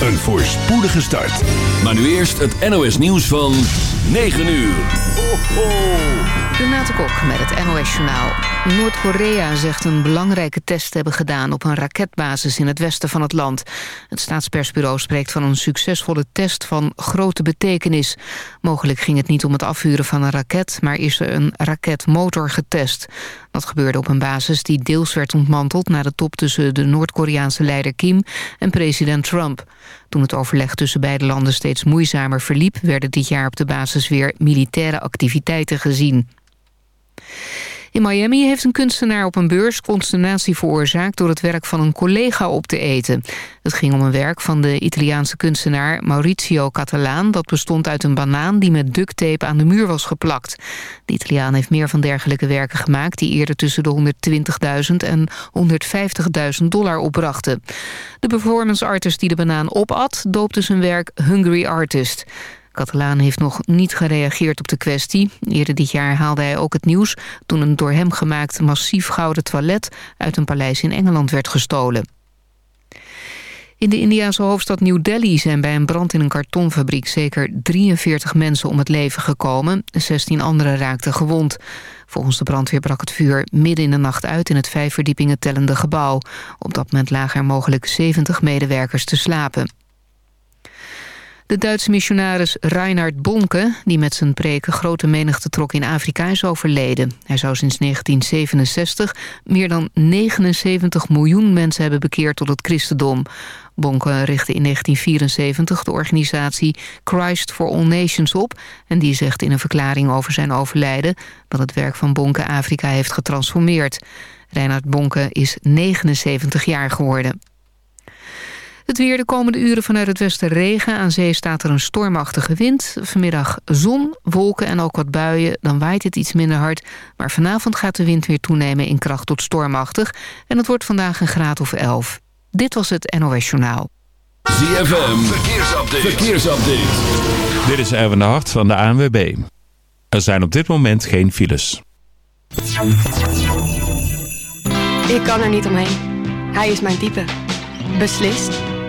een voorspoedige start. Maar nu eerst het NOS nieuws van 9 uur. Ho, ho. Renate Kok met het NOS Journaal. Noord-Korea zegt een belangrijke test te hebben gedaan... op een raketbasis in het westen van het land. Het staatspersbureau spreekt van een succesvolle test van grote betekenis. Mogelijk ging het niet om het afvuren van een raket... maar is er een raketmotor getest. Dat gebeurde op een basis die deels werd ontmanteld... na de top tussen de Noord-Koreaanse leider Kim en president Trump. Toen het overleg tussen beide landen steeds moeizamer verliep... werden dit jaar op de basis weer militaire activiteiten gezien. In Miami heeft een kunstenaar op een beurs consternatie veroorzaakt... door het werk van een collega op te eten. Het ging om een werk van de Italiaanse kunstenaar Maurizio Catalaan... dat bestond uit een banaan die met ducttape aan de muur was geplakt. De Italiaan heeft meer van dergelijke werken gemaakt... die eerder tussen de 120.000 en 150.000 dollar opbrachten. De performance artist die de banaan opat... doopte zijn werk Hungry Artist... Catalaan heeft nog niet gereageerd op de kwestie. Eerder dit jaar haalde hij ook het nieuws... toen een door hem gemaakt massief gouden toilet... uit een paleis in Engeland werd gestolen. In de Indiase hoofdstad New Delhi zijn bij een brand in een kartonfabriek... zeker 43 mensen om het leven gekomen. 16 anderen raakten gewond. Volgens de brandweer brak het vuur midden in de nacht uit... in het vijf verdiepingen tellende gebouw. Op dat moment lagen er mogelijk 70 medewerkers te slapen. De Duitse missionaris Reinhard Bonke, die met zijn preken grote menigte trok in Afrika, is overleden. Hij zou sinds 1967 meer dan 79 miljoen mensen hebben bekeerd tot het christendom. Bonke richtte in 1974 de organisatie Christ for All Nations op... en die zegt in een verklaring over zijn overlijden... dat het werk van Bonke Afrika heeft getransformeerd. Reinhard Bonke is 79 jaar geworden. Het weer de komende uren vanuit het westen regen. Aan zee staat er een stormachtige wind. Vanmiddag zon, wolken en ook wat buien. Dan waait het iets minder hard. Maar vanavond gaat de wind weer toenemen in kracht tot stormachtig. En het wordt vandaag een graad of 11. Dit was het NOS Journaal. ZFM, verkeersupdate. verkeersupdate. Dit is Erwin de Hart van de ANWB. Er zijn op dit moment geen files. Ik kan er niet omheen. Hij is mijn type. Beslist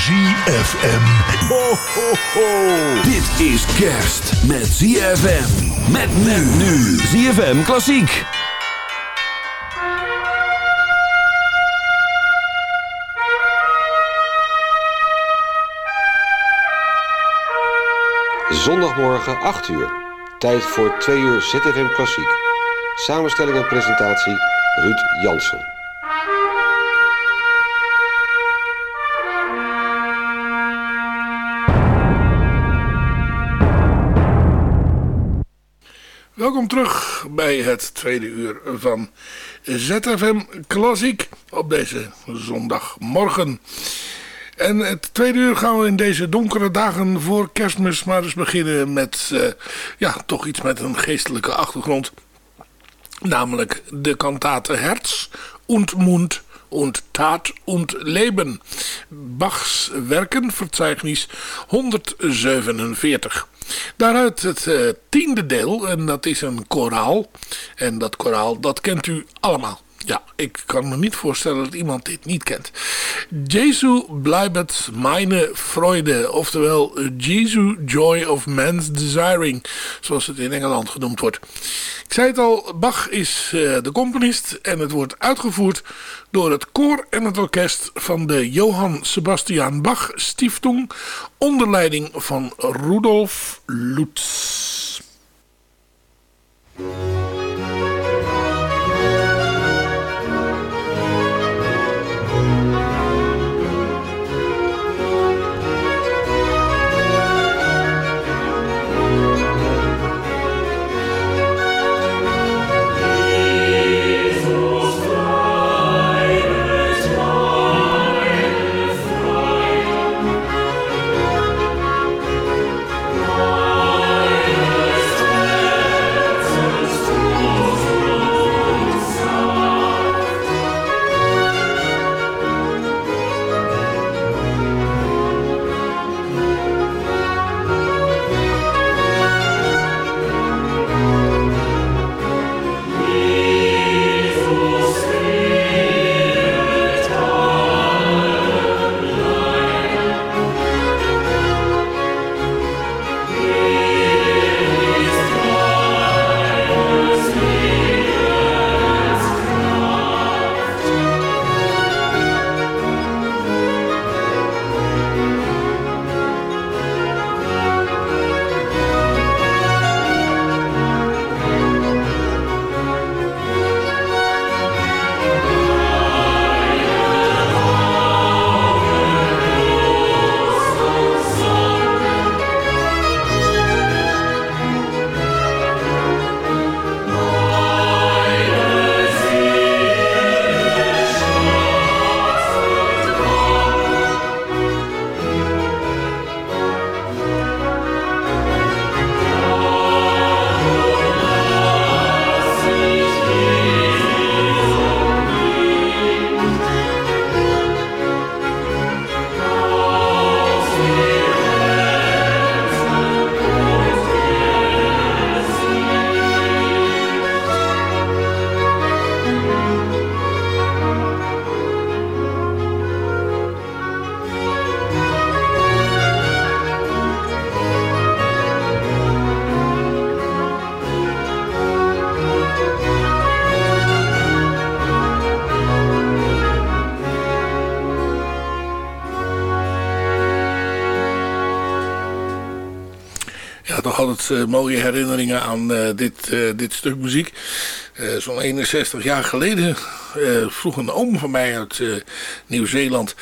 ZFM. Ho, ho, ho. Dit is kerst met ZFM. Met men nu. ZFM Klassiek. Zondagmorgen 8 uur. Tijd voor 2 uur ZFM Klassiek. Samenstelling en presentatie Ruud Jansen. Welkom terug bij het tweede uur van ZFM Klassiek op deze zondagmorgen. En het tweede uur gaan we in deze donkere dagen voor kerstmis maar eens beginnen met, uh, ja, toch iets met een geestelijke achtergrond. Namelijk de kantate Herz und Mund und Tat und Leben. Bachs Werkenverzeichnis 147. Daaruit het uh, tiende deel, en dat is een koraal. En dat koraal, dat kent u allemaal. Ja, ik kan me niet voorstellen dat iemand dit niet kent. Jesu blijft meine Freude, oftewel Jesu Joy of Man's Desiring, zoals het in Engeland genoemd wordt. Ik zei het al, Bach is uh, de componist en het wordt uitgevoerd door het koor en het orkest van de Johann Sebastian Bach Stiftung onder leiding van Rudolf Lutz. Altijd mooie herinneringen aan dit, dit stuk muziek. Zo'n 61 jaar geleden vroeg een oom van mij uit Nieuw-Zeeland...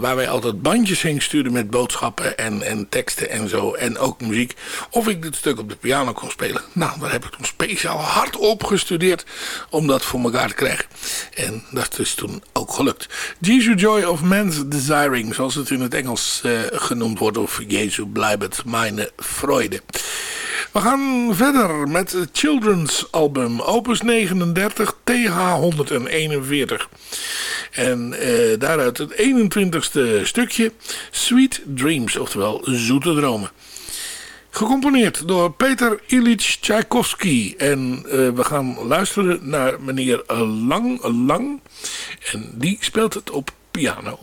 waar wij altijd bandjes heen stuurden met boodschappen en, en teksten en zo. En ook muziek. Of ik dit stuk op de piano kon spelen. Nou, daar heb ik toen speciaal hard op gestudeerd om dat voor elkaar te krijgen. En dat is toen ook gelukt. Jesus Joy of Man's Desiring, zoals het in het Engels uh, genoemd wordt. Of Jezu blijft meine Freude. We gaan verder met het Children's Album, opus 39, TH 141. En uh, daaruit het 21ste stukje, Sweet Dreams, oftewel Zoete Dromen. Gecomponeerd door Peter Ilyich Tchaikovsky. En uh, we gaan luisteren naar meneer Lang Lang. En die speelt het op piano.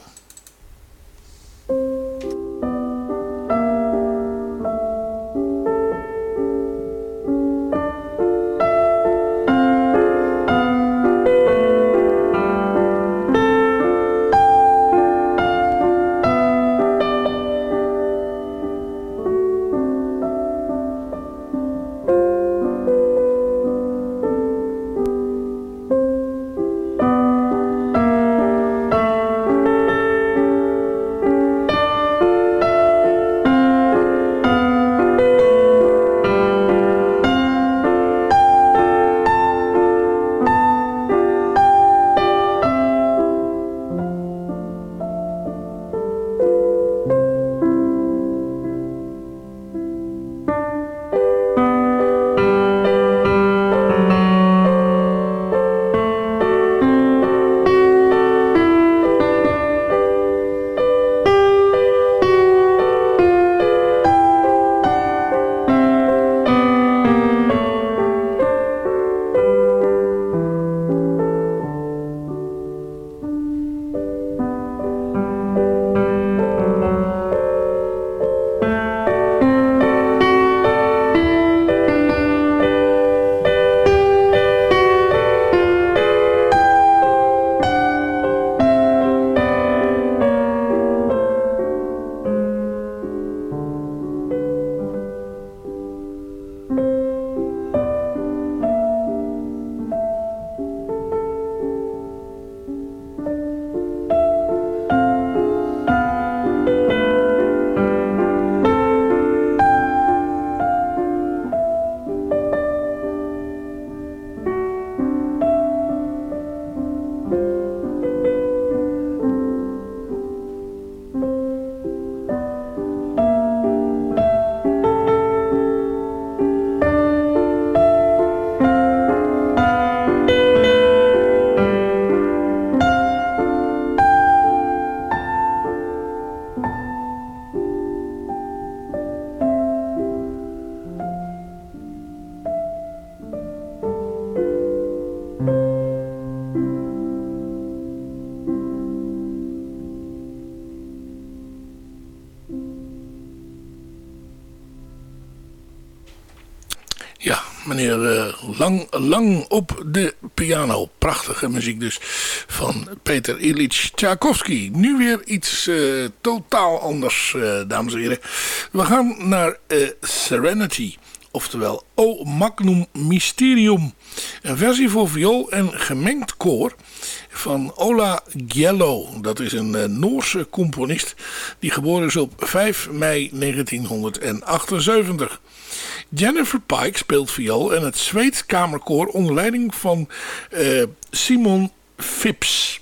Lang, op de piano. Prachtige muziek dus van Peter Ilyich Tchaikovsky. Nu weer iets uh, totaal anders, uh, dames en heren. We gaan naar Serenity, oftewel O Magnum Mysterium. Een versie voor viool en gemengd koor van Ola Giello. Dat is een Noorse componist die geboren is op 5 mei 1978. Jennifer Pike speelt viool en het Zweeds Kamerkoor onder leiding van uh, Simon Phipps.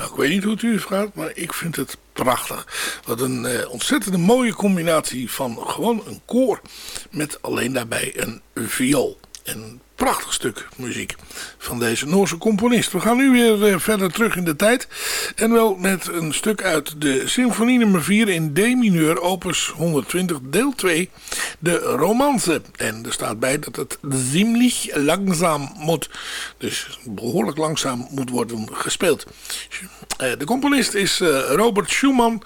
Nou, ik weet niet hoe het u gaat, maar ik vind het prachtig. Wat een uh, ontzettende mooie combinatie van gewoon een koor met alleen daarbij een viool. En prachtig stuk muziek van deze Noorse componist. We gaan nu weer uh, verder terug in de tijd. En wel met een stuk uit de symfonie nummer 4 in D-mineur, opus 120, deel 2, de romance. En er staat bij dat het ziemlich langzaam moet, dus behoorlijk langzaam moet worden gespeeld. Uh, de componist is uh, Robert Schumann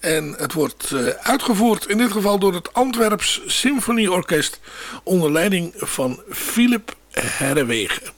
en het wordt uitgevoerd in dit geval door het Antwerps Symfonieorkest onder leiding van Philip Herwegen.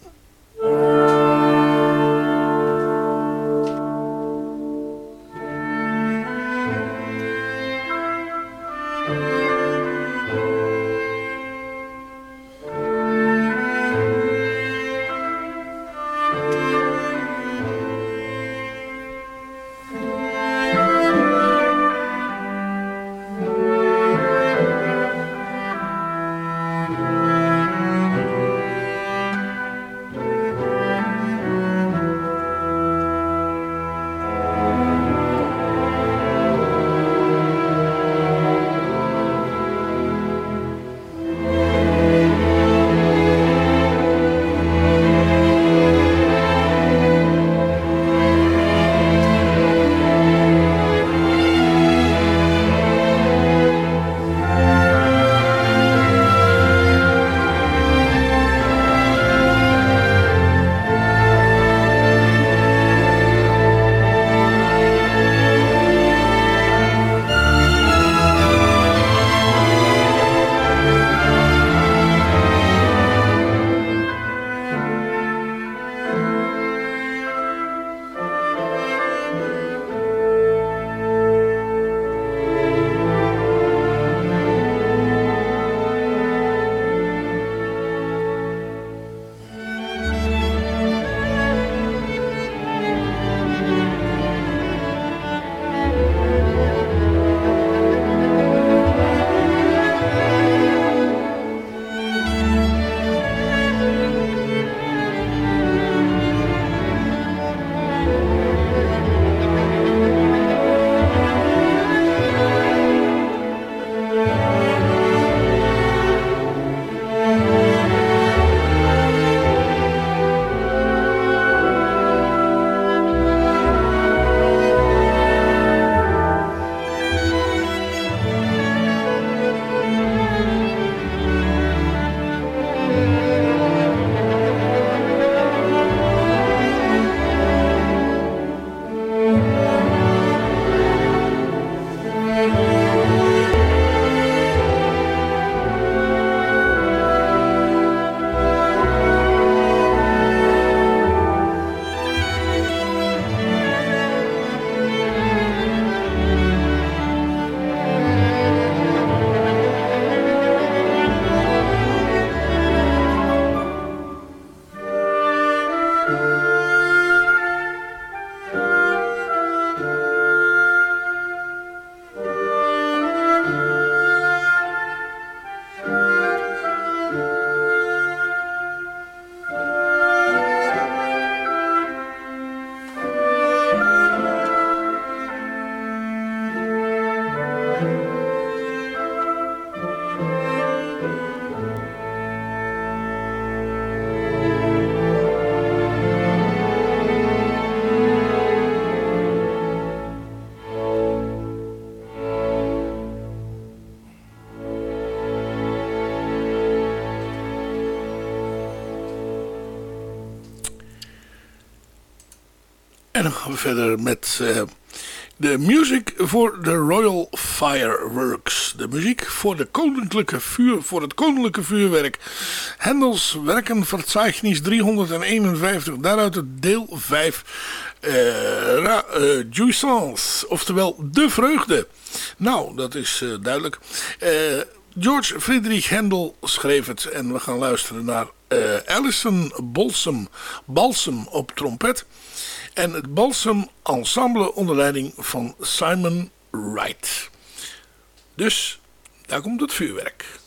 En dan gaan we verder met uh, de muziek voor de Royal Fireworks. De muziek voor, de koninklijke vuur, voor het koninklijke vuurwerk. Hendels Werkenverzeichnis 351, daaruit het deel 5. Uh, uh, Jouissance, oftewel de vreugde. Nou, dat is duidelijk. George Friedrich Handel schreef het en we gaan luisteren naar Alison Balsam, Balsam op trompet en het Balsam Ensemble onder leiding van Simon Wright. Dus daar komt het vuurwerk.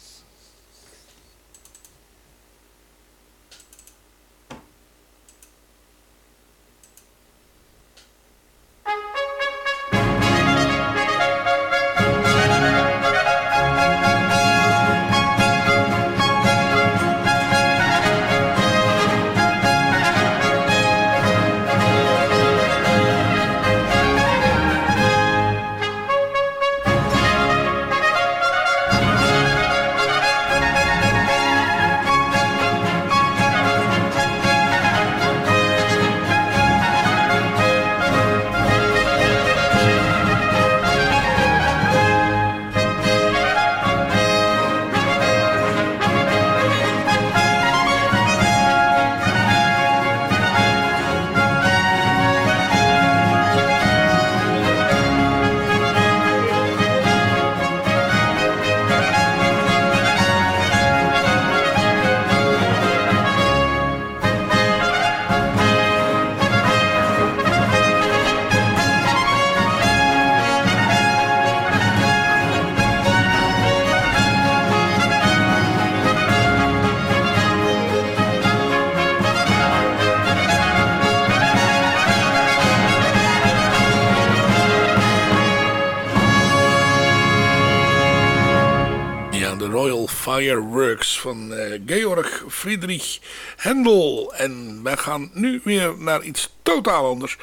Fireworks van uh, Georg Friedrich Händel. En wij gaan nu weer naar iets totaal anders.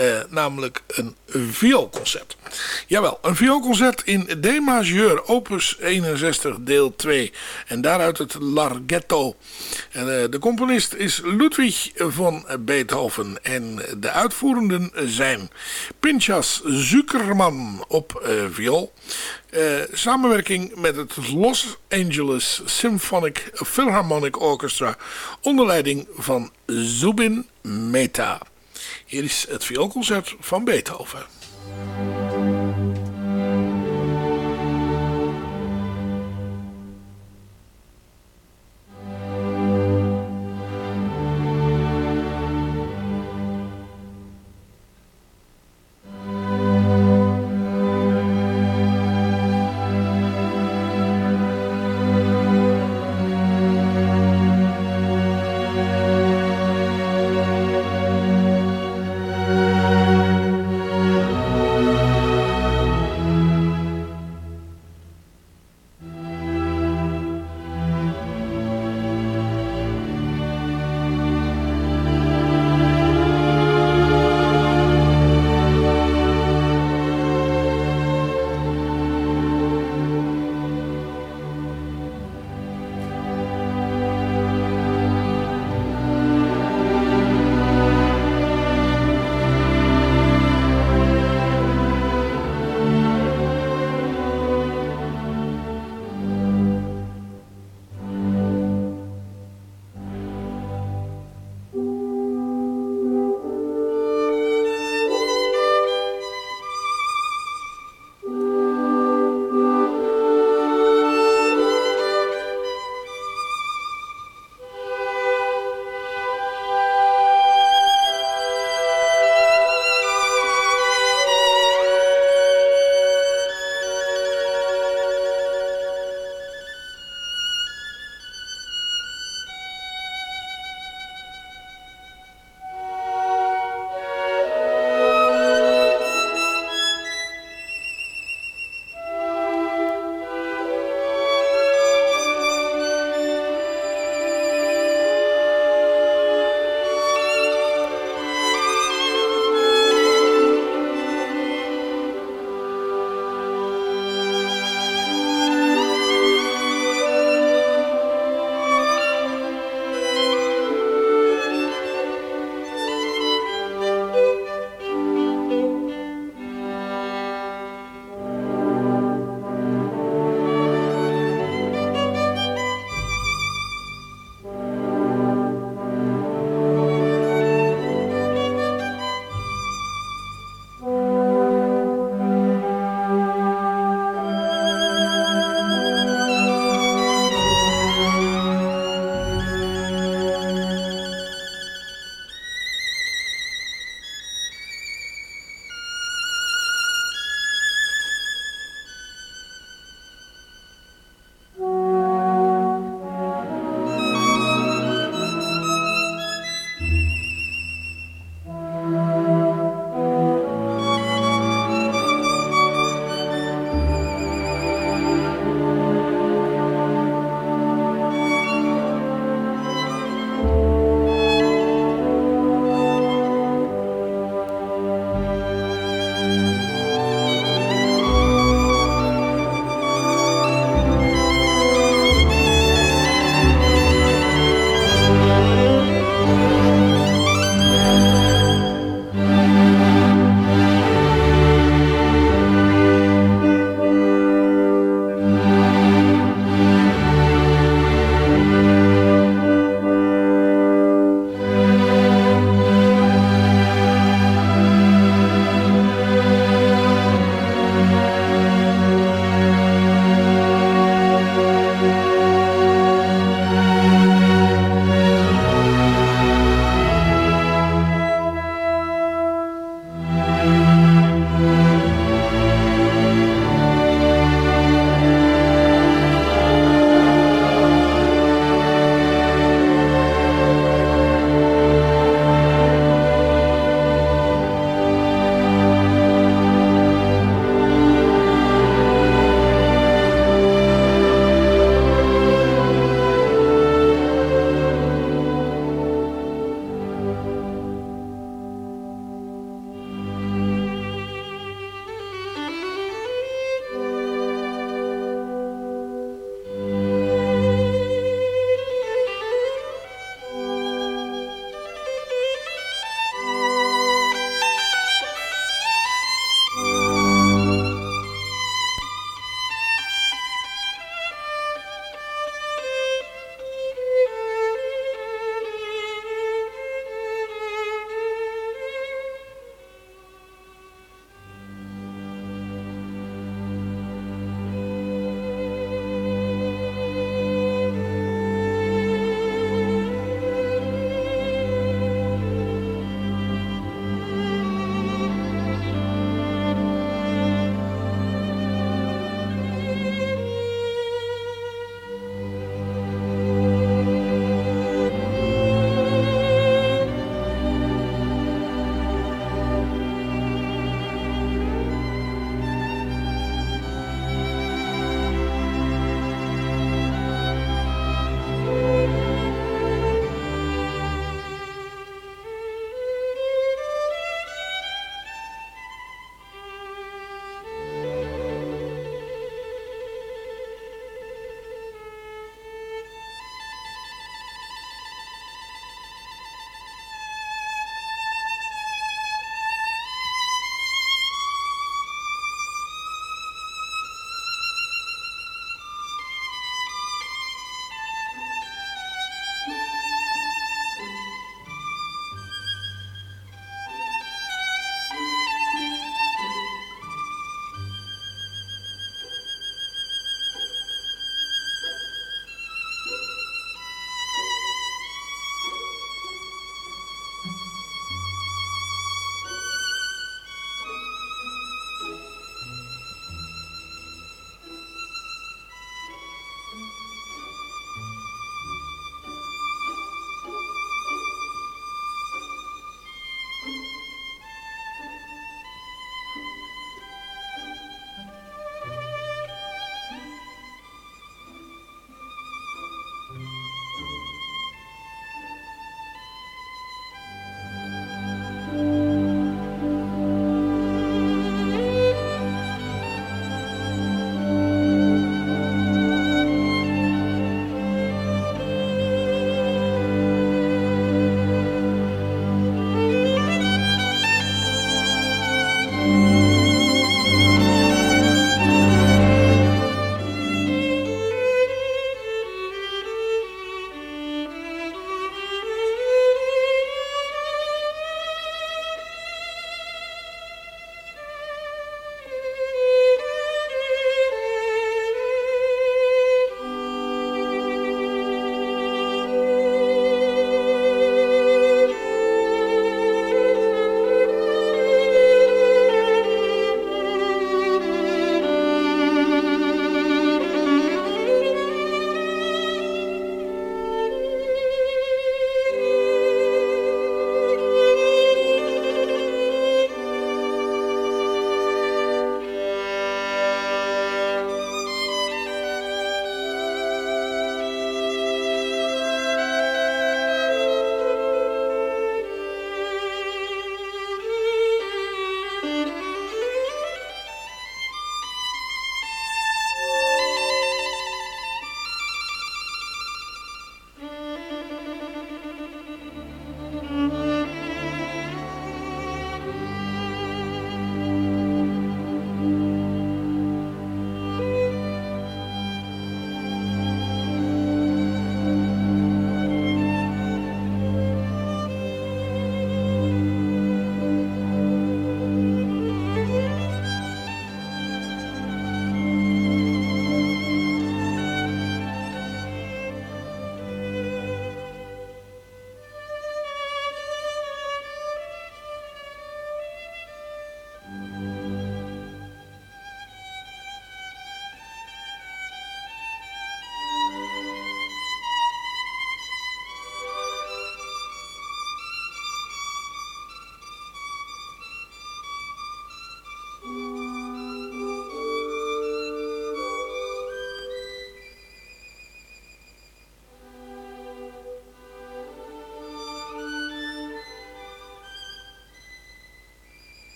Uh, namelijk een vioolconcert. Jawel, een vioolconcert in D majeur opus 61 deel 2. En daaruit het Larghetto. En, uh, de componist is Ludwig van Beethoven. En de uitvoerenden zijn Pinchas Zuckerman op uh, viool. Uh, samenwerking met het Los Angeles Symphonic Philharmonic Orchestra onder leiding van Zubin Mehta. Hier is het vioolconcert van Beethoven.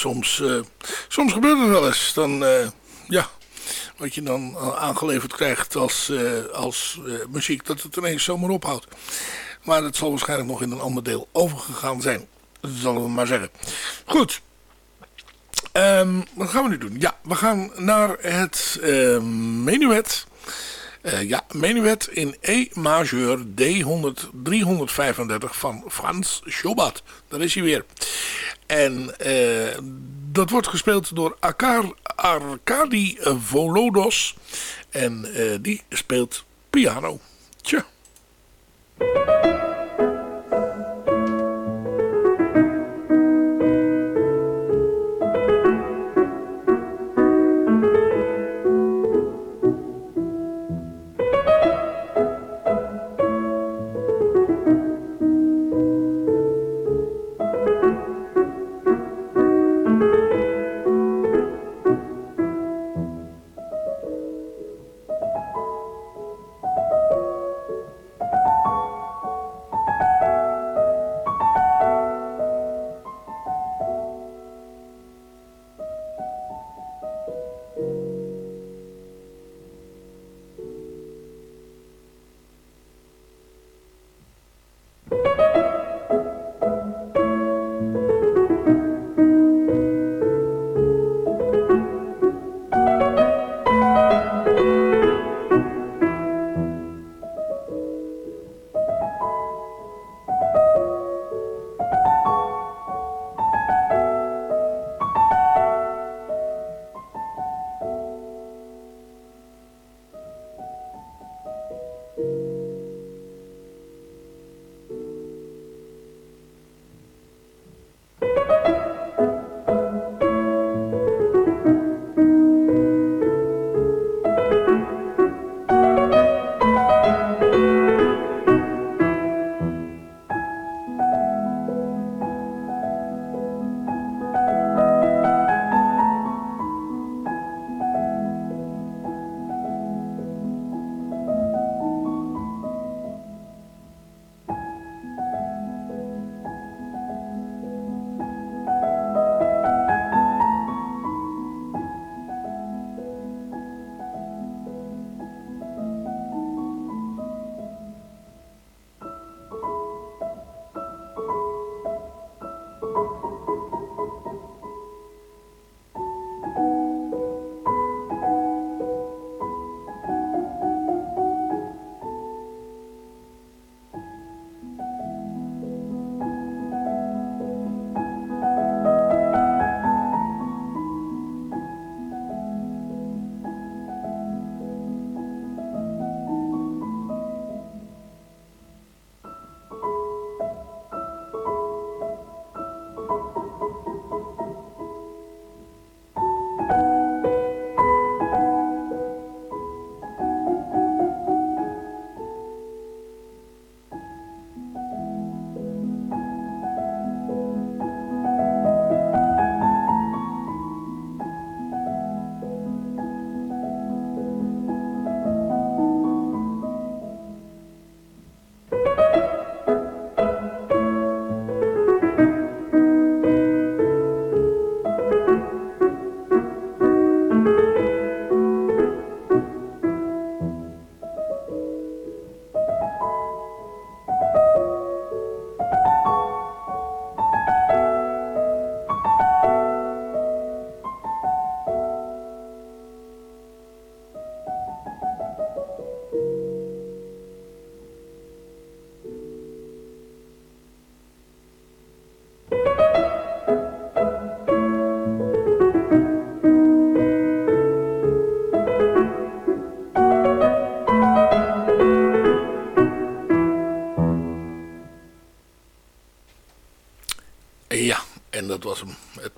Soms, uh, soms gebeurt het wel eens. Dan, uh, ja, wat je dan aangeleverd krijgt als, uh, als muziek, dat het ineens zomaar ophoudt. Maar het zal waarschijnlijk nog in een ander deel overgegaan zijn. Dat zullen we maar zeggen. Goed. Um, wat gaan we nu doen? Ja, we gaan naar het uh, menuet. Uh, ja, menuet in E majeur D100, 335 van Frans Schubert. Daar is hij weer. En uh, dat wordt gespeeld door Akar, Arkadi Volodos. En uh, die speelt piano. Tja.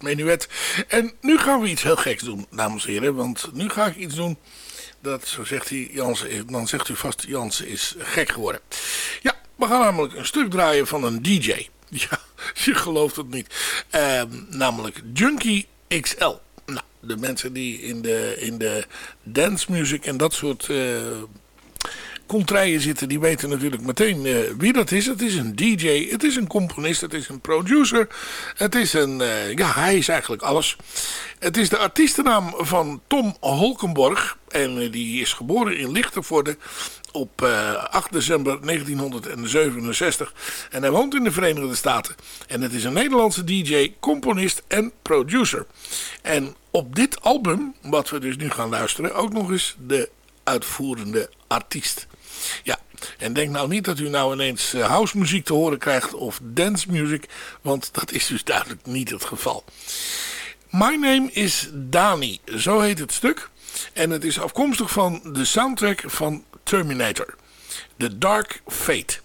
Menuet. En nu gaan we iets heel geks doen, dames en heren. Want nu ga ik iets doen dat, zo zegt hij, Jansen, dan zegt u vast, Jansen is gek geworden. Ja, we gaan namelijk een stuk draaien van een DJ. Ja, je gelooft het niet. Uh, namelijk Junkie XL. Nou, de mensen die in de, in de dance music en dat soort... Uh, contraien zitten, die weten natuurlijk meteen uh, wie dat is. Het is een DJ, het is een componist, het is een producer. Het is een, uh, ja, hij is eigenlijk alles. Het is de artiestennaam van Tom Holkenborg. En uh, die is geboren in Lichtervoorde op 8 december 1967. En hij woont in de Verenigde Staten. En het is een Nederlandse DJ, componist en producer. En op dit album, wat we dus nu gaan luisteren, ook nog eens de uitvoerende artiest. Ja, en denk nou niet dat u nou ineens uh, house muziek te horen krijgt of dance music, want dat is dus duidelijk niet het geval. My Name is Dani, zo heet het stuk. En het is afkomstig van de soundtrack van Terminator. The Dark Fate.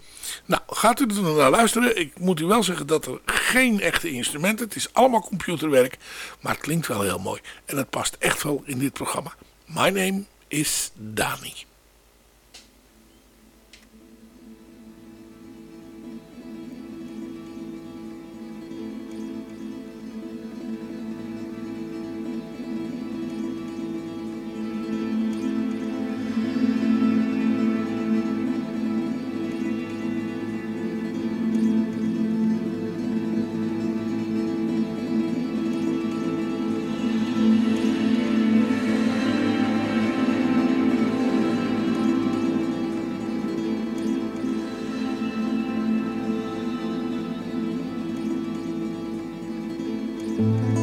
Nou, gaat u er naar luisteren. Ik moet u wel zeggen dat er geen echte instrumenten. Het is allemaal computerwerk. Maar het klinkt wel heel mooi. En het past echt wel in dit programma. My name is Dani. Bye.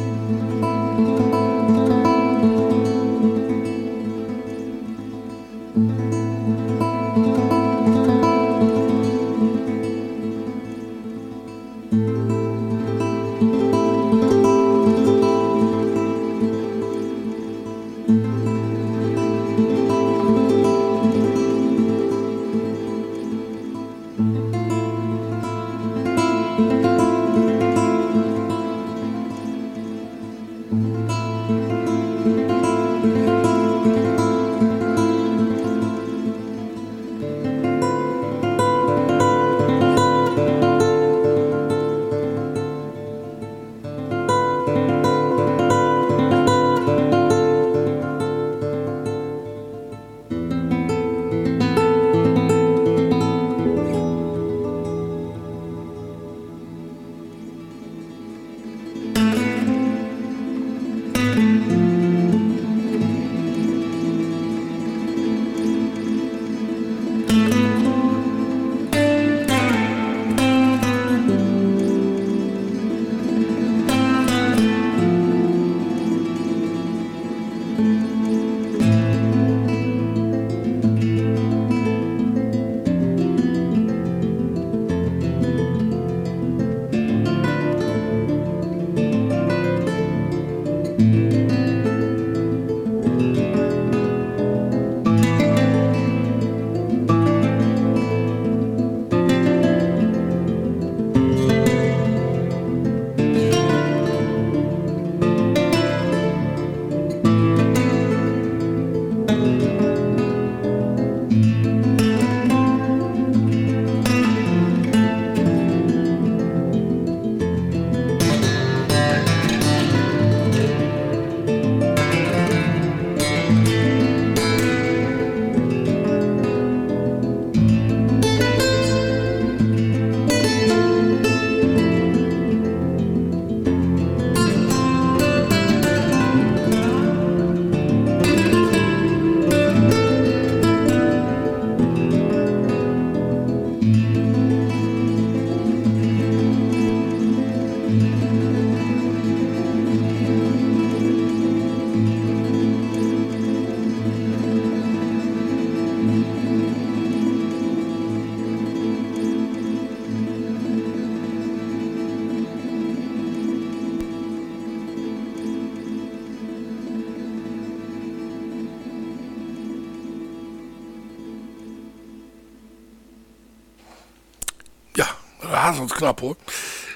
Knap hoor.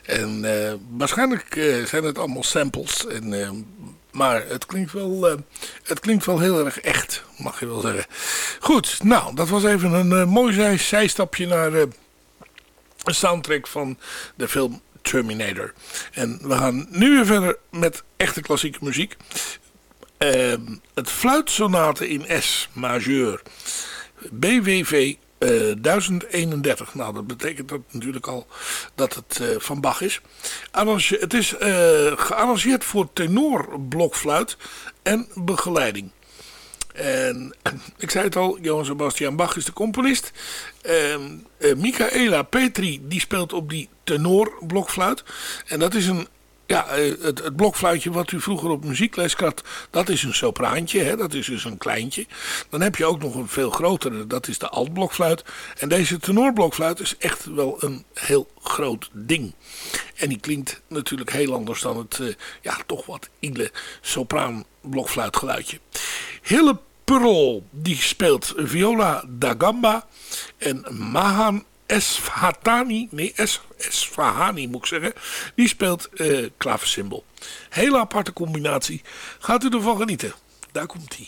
En uh, waarschijnlijk uh, zijn het allemaal samples. En, uh, maar het klinkt, wel, het klinkt wel heel erg echt, mag je wel zeggen. Goed, nou, dat was even een mooi zijstapje naar de soundtrack van de film Terminator. En we gaan nu weer verder met echte klassieke muziek. het fluitsonate in S majeur BWV uh, 1031. Nou, dat betekent dat natuurlijk al dat het uh, van Bach is. Arrange het is uh, gearrangeerd voor tenorblokfluit en begeleiding. En ik zei het al, Johan Sebastian Bach is de componist. Michaela Petri die speelt op die tenorblokfluit. En dat is een ja, het, het, blokfluitje wat u vroeger op muziekles had, dat is een sopraantje, hè? dat is dus een kleintje. Dan heb je ook nog een veel grotere, dat is de altblokfluit. En deze tenorblokfluit is echt wel een heel groot ding. En die klinkt natuurlijk heel anders dan het, uh, ja, toch wat ile sopraanblokfluitgeluidje. Hille Pearl, die speelt viola da gamba. En Mahan Esfatani, nee es, Esfahani moet ik zeggen, die speelt uh. Hele aparte combinatie. Gaat u ervan genieten. Daar komt hij.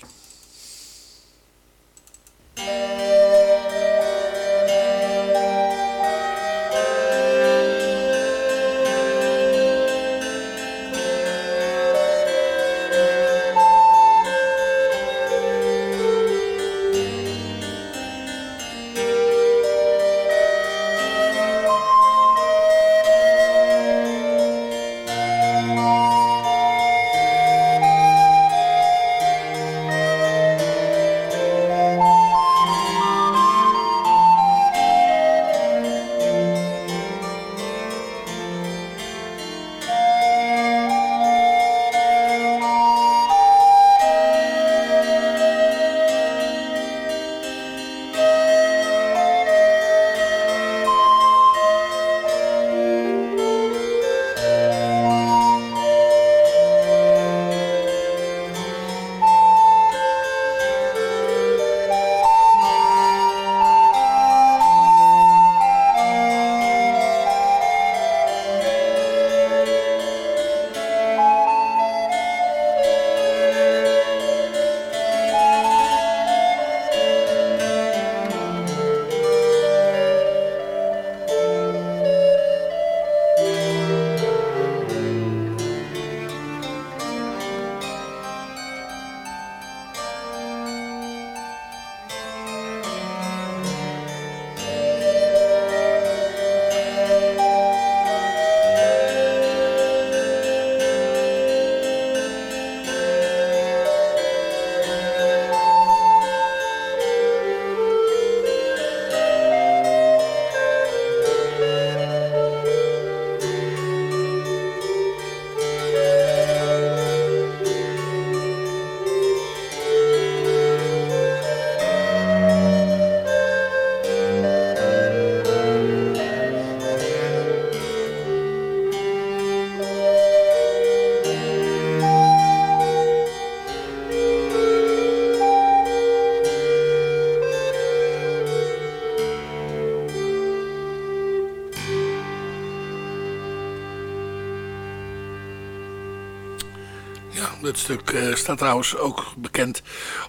Het stuk uh, staat trouwens ook bekend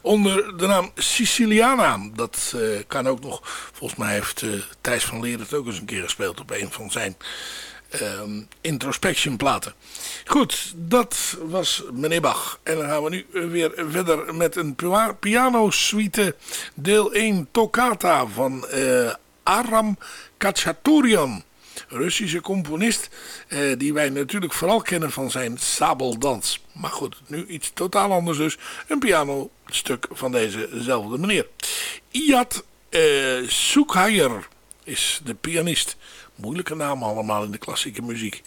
onder de naam Siciliana. Dat uh, kan ook nog, volgens mij heeft uh, Thijs van Leer het ook eens een keer gespeeld op een van zijn ehm, introspection platen. Goed, dat was meneer Bach. En dan gaan we nu weer verder met een piano suite deel 1 Toccata van Aram Kachaturian. Russische componist eh, die wij natuurlijk vooral kennen van zijn sabeldans. Maar goed, nu iets totaal anders dus. Een pianostuk van dezezelfde meneer. Iyad eh, is de pianist. Moeilijke naam allemaal in de klassieke muziek.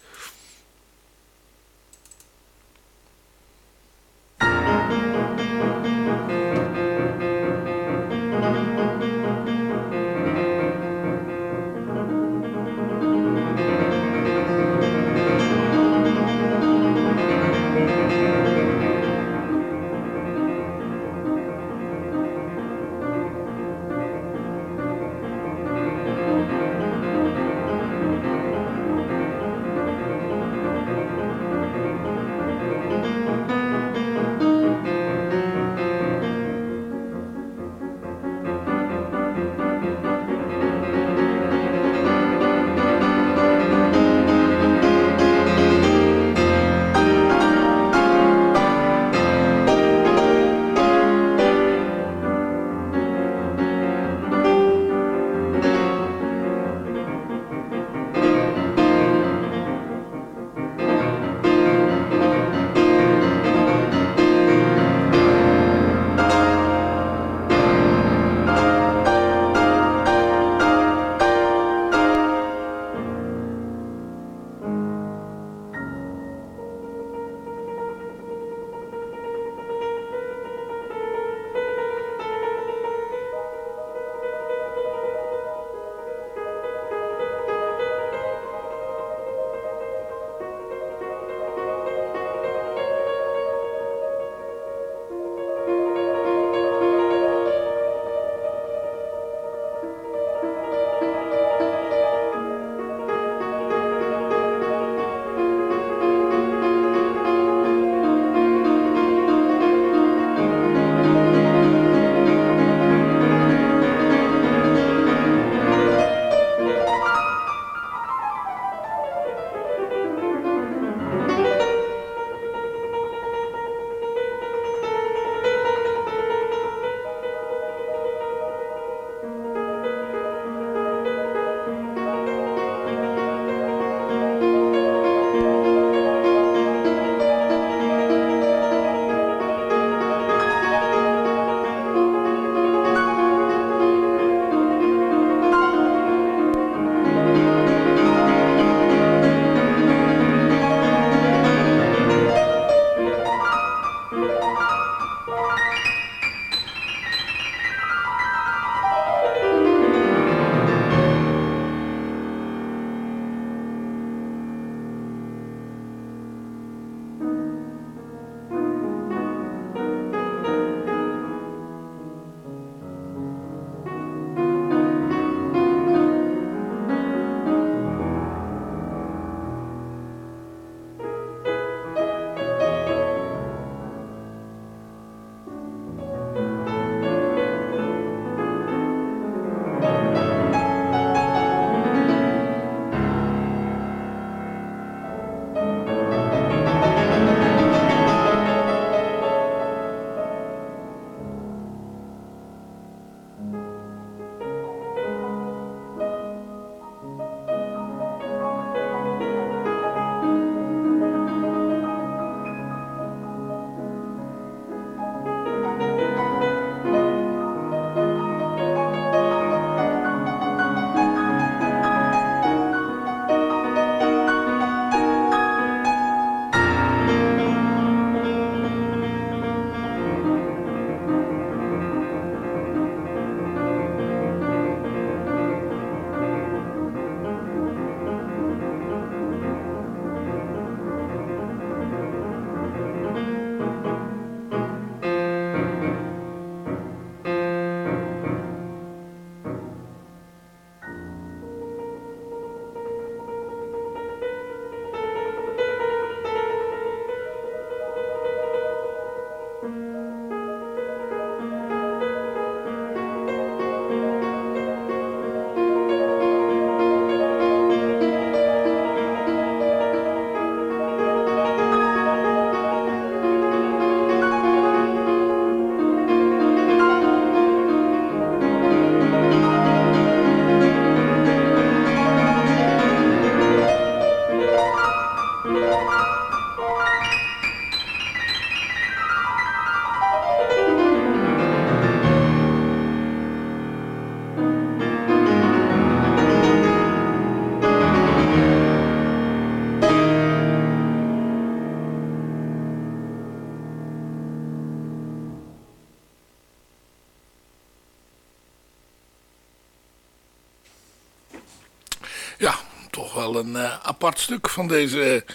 Een uh, apart stuk van deze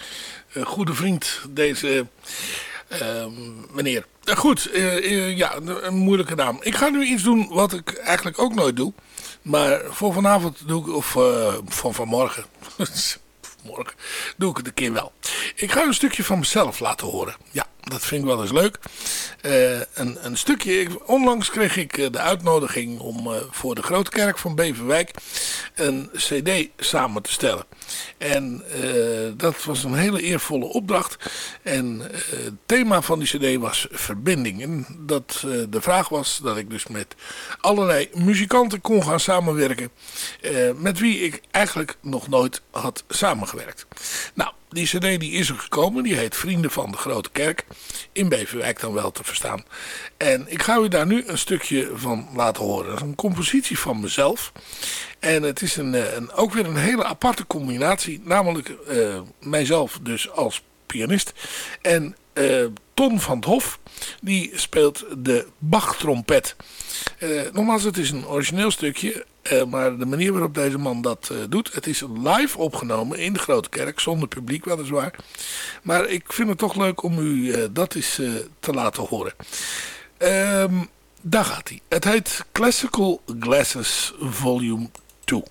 uh, goede vriend, deze ehm, meneer. goed, ja, een moeilijke naam. Ik ga nu iets doen wat ik eigenlijk ook nooit doe. Maar voor vanavond doe ik, of van vanmorgen, morgen, doe ik het een keer wel. Ik ga een stukje van mezelf laten horen. Ja, dat vind ik wel eens leuk. Uh, een, een, stukje, onlangs kreeg ik eh, de uitnodiging om uh, voor de Grote Kerk van Beverwijk een cd samen te stellen. En dat was een hele eervolle opdracht. En het thema van die cd was verbinding. En dat de vraag was dat ik dus met allerlei muzikanten kon gaan samenwerken. met wie ik eigenlijk nog nooit had samengewerkt. Nou, die cd die is er gekomen. Die heet Vrienden van de Grote Kerk. In Beverwijk dan wel te verstaan. En ik ga u daar nu een stukje van laten horen. Een compositie van mezelf. En het is een, eh, een ook weer een hele aparte combinatie. Namelijk uh, mijzelf dus als pianist. En uh, Ton van het Hof. Die speelt de Bach-trompet. Uh, nogmaals, het is een origineel stukje. Uh, maar de manier waarop deze man dat uh, doet. Het is live opgenomen in de Grote Kerk. Zonder publiek weliswaar. Maar ik vind het toch leuk om u dat eens te laten horen. Um, daar gaat hij. Het heet Classical Glasses Volume 2.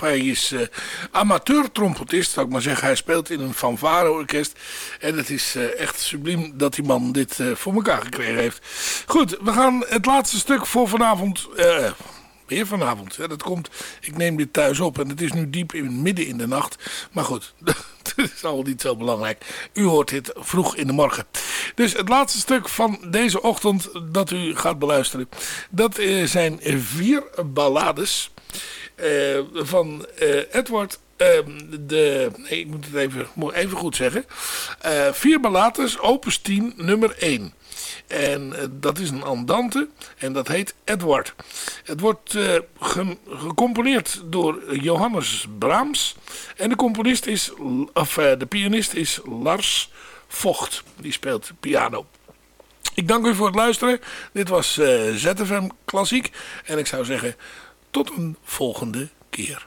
Hij is uh, amateur-trompetist, zou ik maar zeggen. Hij speelt in een fanfare-orkest. En het is uh, echt subliem dat die man dit uh, voor elkaar gekregen heeft. Goed, we gaan het laatste stuk voor vanavond... Weer vanavond. Dat komt, ik neem dit thuis op en het is nu diep in midden in de nacht. Maar goed, dat is al niet zo belangrijk. U hoort dit vroeg in de morgen. Dus het laatste stuk van deze ochtend dat u gaat beluisteren. Dat zijn vier ballades. Uh, van uh, Edward ehm, de, nee, ik moet het even, moet even goed zeggen. Uh, vier Ballates, opus 10, nummer 1. En eh, dat is een andante en dat heet Edward. Het wordt eh, ge- gecomponeerd door Johannes Brahms. En de componist is, of eh, de pianist is Lars Vocht. Die speelt piano. Ik dank u voor het luisteren. Dit was eh, ZFM Klassiek. En ik zou zeggen, tot een volgende keer.